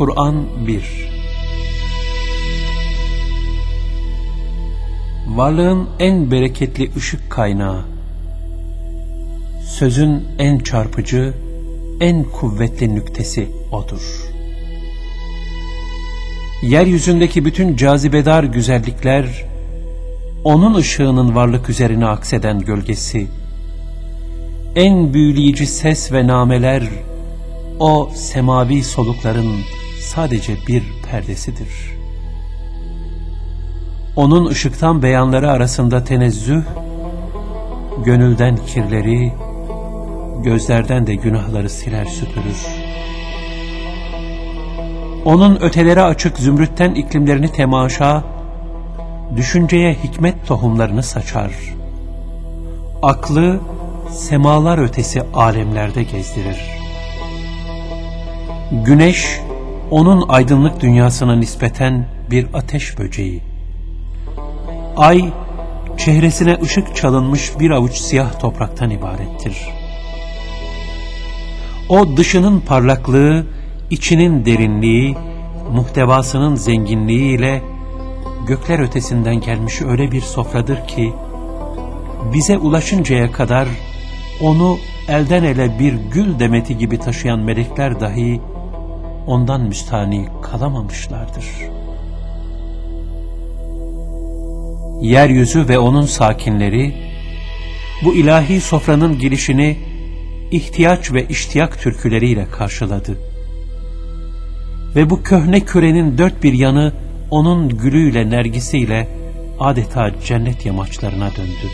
Kur'an 1 Varlığın en bereketli ışık kaynağı, sözün en çarpıcı, en kuvvetli nüktesi O'dur. Yeryüzündeki bütün cazibedar güzellikler, O'nun ışığının varlık üzerine akseden gölgesi, en büyüleyici ses ve nameler, O semavi solukların sadece bir perdesidir.'' onun ışıktan beyanları arasında tenezzüh, gönülden kirleri, gözlerden de günahları siler süpürür. Onun ötelere açık zümrütten iklimlerini temaşa, düşünceye hikmet tohumlarını saçar. Aklı, semalar ötesi alemlerde gezdirir. Güneş, onun aydınlık dünyasına nispeten bir ateş böceği. Ay, çehresine ışık çalınmış bir avuç siyah topraktan ibarettir. O dışının parlaklığı, içinin derinliği, muhtevasının zenginliğiyle gökler ötesinden gelmiş öyle bir sofradır ki, bize ulaşıncaya kadar onu elden ele bir gül demeti gibi taşıyan melekler dahi ondan müstani kalamamışlardır.'' yeryüzü ve onun sakinleri, bu ilahi sofranın girişini ihtiyaç ve iştiyak türküleriyle karşıladı. Ve bu köhne kürenin dört bir yanı onun gülüyle, nergisiyle adeta cennet yamaçlarına döndü.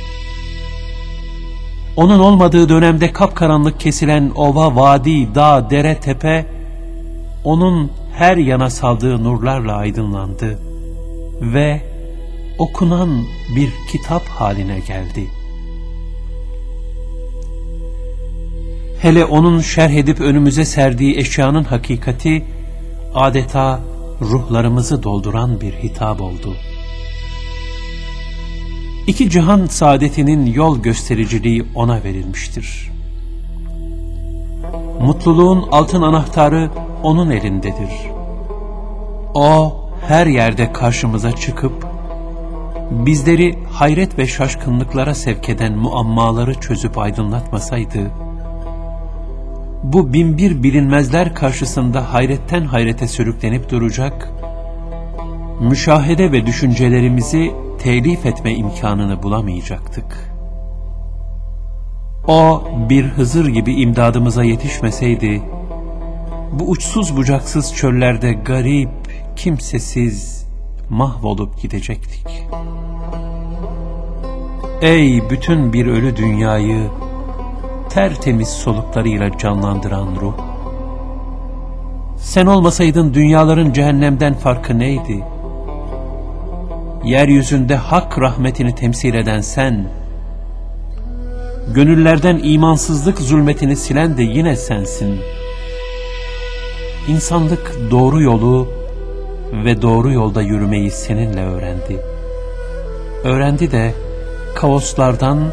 Onun olmadığı dönemde kapkaranlık kesilen ova, vadi, dağ, dere, tepe, onun her yana saldığı nurlarla aydınlandı ve okunan bir kitap haline geldi. Hele onun şerh edip önümüze serdiği eşyanın hakikati adeta ruhlarımızı dolduran bir hitap oldu. İki cihan saadetinin yol göstericiliği ona verilmiştir. Mutluluğun altın anahtarı onun elindedir. O her yerde karşımıza çıkıp bizleri hayret ve şaşkınlıklara sevk eden muammaları çözüp aydınlatmasaydı, bu binbir bilinmezler karşısında hayretten hayrete sürüklenip duracak, müşahede ve düşüncelerimizi telif etme imkanını bulamayacaktık. O bir Hızır gibi imdadımıza yetişmeseydi, bu uçsuz bucaksız çöllerde garip, kimsesiz, mahvolup gidecektik. Ey bütün bir ölü dünyayı tertemiz soluklarıyla canlandıran ruh! Sen olmasaydın dünyaların cehennemden farkı neydi? Yeryüzünde hak rahmetini temsil eden sen, gönüllerden imansızlık zulmetini silen de yine sensin. İnsanlık doğru yolu, ve doğru yolda yürümeyi seninle öğrendi. Öğrendi de kaoslardan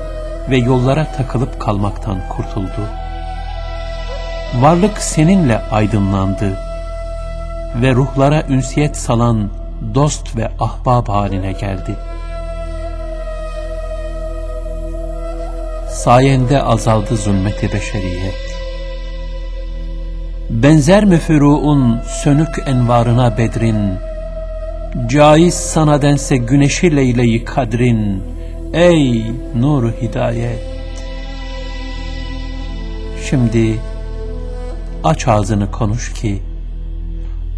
ve yollara takılıp kalmaktan kurtuldu. Varlık seninle aydınlandı ve ruhlara ünsiyet salan dost ve ahbab haline geldi. Sayende azaldı zulmeti beşeriyet. Benzer mi füruun sönük envarına bedrin, Caiz sana dense güneşi leyleyi kadrin, Ey nur hidayet! Şimdi aç ağzını konuş ki,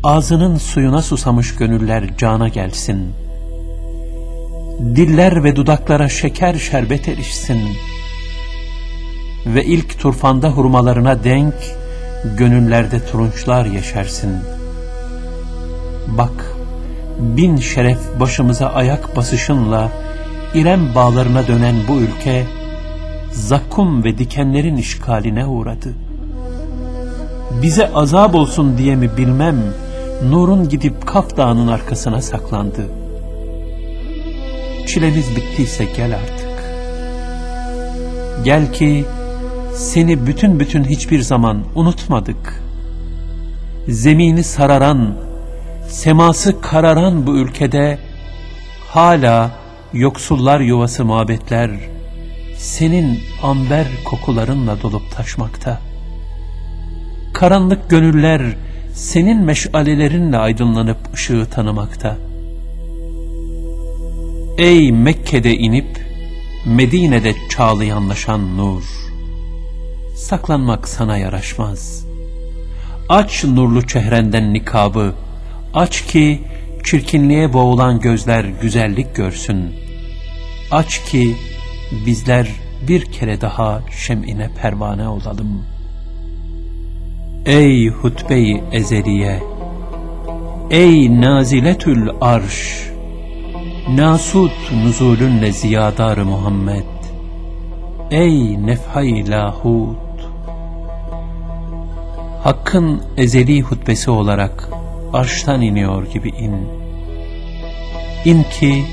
Ağzının suyuna susamış gönüller cana gelsin. Diller ve dudaklara şeker şerbet erişsin. Ve ilk turfanda hurmalarına denk, gönüllerde turunçlar yeşersin. Bak, bin şeref başımıza ayak basışınla İrem bağlarına dönen bu ülke, zakkum ve dikenlerin işgaline uğradı. Bize azap olsun diye mi bilmem, nurun gidip Kaf Dağı'nın arkasına saklandı. Çilemiz bittiyse gel artık. Gel ki, seni bütün bütün hiçbir zaman unutmadık. zemini sararan, seması kararan bu ülkede hala yoksullar yuvası mabetler senin amber kokularınla dolup taşmakta. Karanlık gönüller senin meşalelerinle aydınlanıp ışığı tanımakta. Ey Mekke'de inip Medine'de çağlayanlaşan nur! Saklanmak sana yaraşmaz. Aç nurlu çehrenden nikabı, aç ki çirkinliğe boğulan gözler güzellik görsün. Aç ki bizler bir kere daha şem'ine pervane olalım. Ey hutbe-i ezeliye! Ey naziletül arş! Nasut nuzulünle ziyadar Muhammed! Ey nefhay lahut! Hakkın ezeli hutbesi olarak arştan iniyor gibi in. İn ki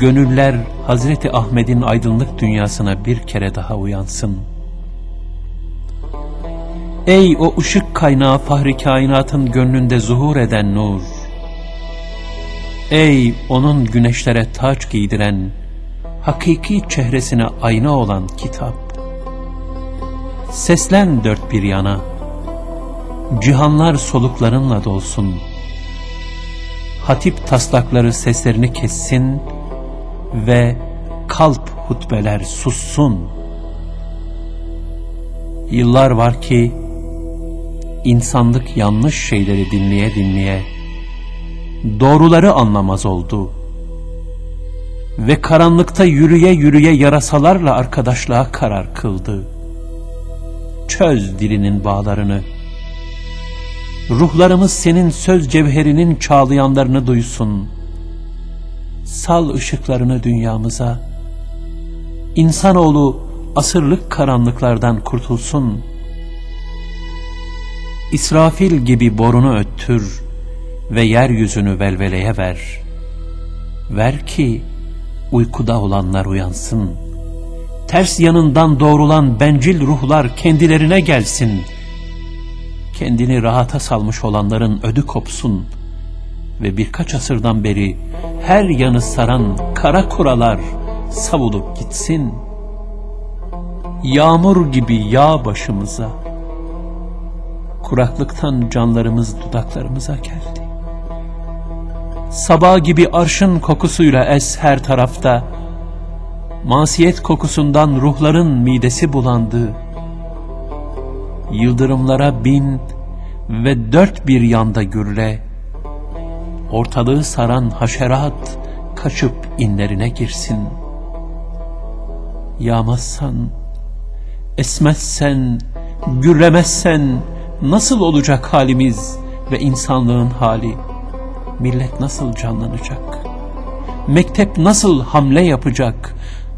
gönüller Hazreti Ahmet'in aydınlık dünyasına bir kere daha uyansın. Ey o ışık kaynağı fahri kainatın gönlünde zuhur eden nur! Ey onun güneşlere taç giydiren, hakiki çehresine ayna olan kitap! Seslen dört bir yana, cihanlar soluklarınla dolsun. Hatip taslakları seslerini kessin ve kalp hutbeler sussun. Yıllar var ki insanlık yanlış şeyleri dinleye dinleye doğruları anlamaz oldu. Ve karanlıkta yürüye yürüye yarasalarla arkadaşlığa karar kıldı. Çöz dilinin bağlarını. Ruhlarımız senin söz cevherinin çağlayanlarını duysun. Sal ışıklarını dünyamıza. İnsanoğlu asırlık karanlıklardan kurtulsun. İsrafil gibi borunu öttür ve yeryüzünü velveleye ver. Ver ki uykuda olanlar uyansın. Ters yanından doğrulan bencil ruhlar kendilerine gelsin. Kendini rahata salmış olanların ödü kopsun. Ve birkaç asırdan beri her yanı saran kara kuralar savulup gitsin. Yağmur gibi yağ başımıza. Kuraklıktan canlarımız dudaklarımıza geldi. Sabah gibi arşın kokusuyla es her tarafta. Masiyet kokusundan ruhların midesi bulandı. Yıldırımlara bin ve dört bir yanda gürle. Ortalığı saran haşerat kaçıp inlerine girsin. Yağmazsan, esmezsen, gürlemezsen nasıl olacak halimiz ve insanlığın hali?'' millet nasıl canlanacak? Mektep nasıl hamle yapacak?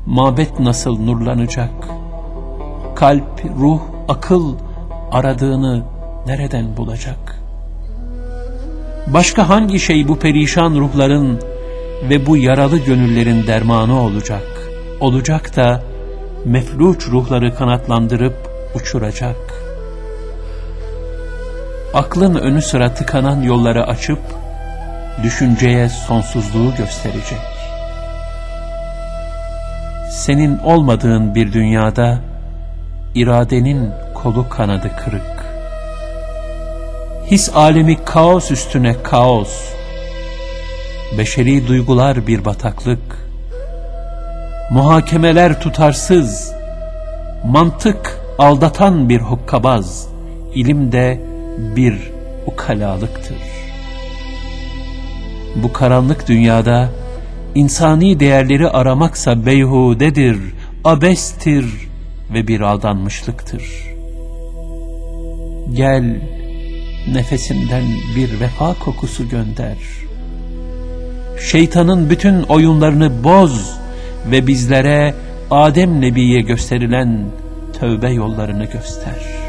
Mabet nasıl nurlanacak? Kalp, ruh, akıl aradığını nereden bulacak? Başka hangi şey bu perişan ruhların ve bu yaralı gönüllerin dermanı olacak? Olacak da mefluç ruhları kanatlandırıp uçuracak. Aklın önü sıra tıkanan yolları açıp düşünceye sonsuzluğu gösterecek. Senin olmadığın bir dünyada iradenin kolu kanadı kırık. His alemi kaos üstüne kaos. Beşeri duygular bir bataklık. Muhakemeler tutarsız. Mantık aldatan bir hokkabaz. İlim de bir ukalalıktır bu karanlık dünyada insani değerleri aramaksa beyhudedir, abestir ve bir aldanmışlıktır. Gel nefesinden bir vefa kokusu gönder. Şeytanın bütün oyunlarını boz ve bizlere Adem Nebi'ye gösterilen tövbe yollarını göster.''